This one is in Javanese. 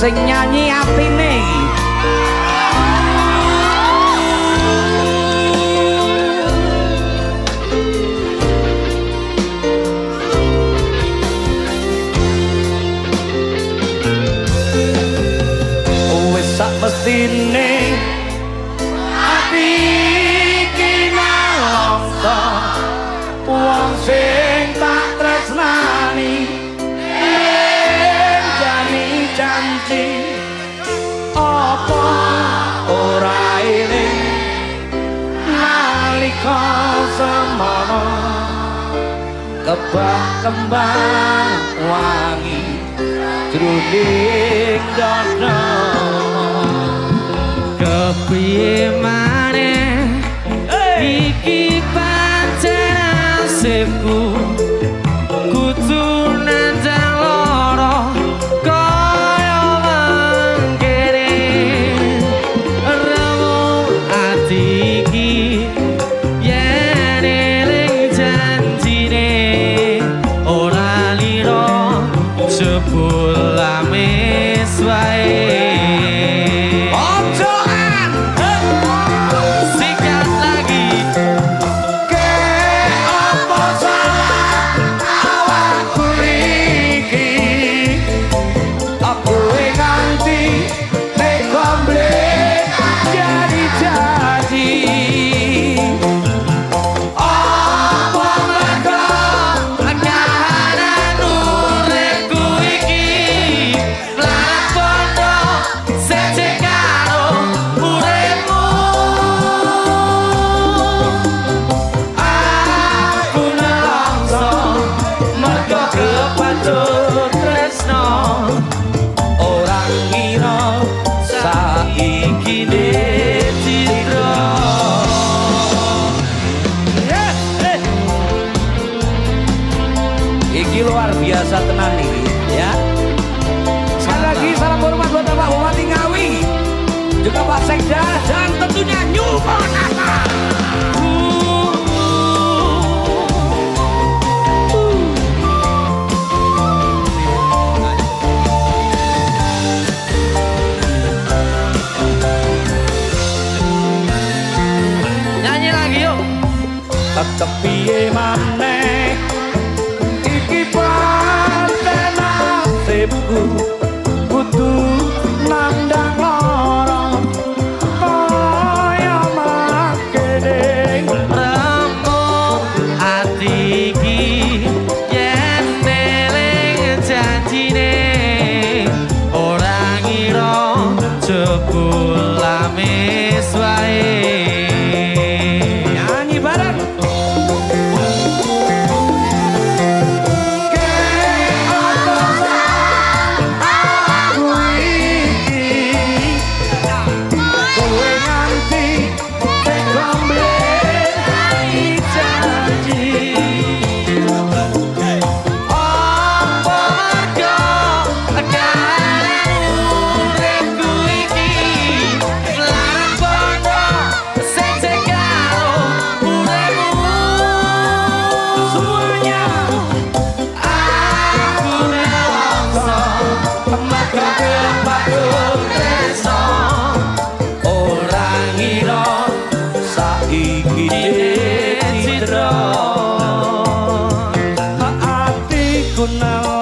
sing nyanyi atine janji apa ora ini? Nalika semono kebak kembang wangi jroning dono kepiye maneh? Iki jebul amis wae juga Sekda dan tentunya New Monata yuk. Tetep piye maneh jebul about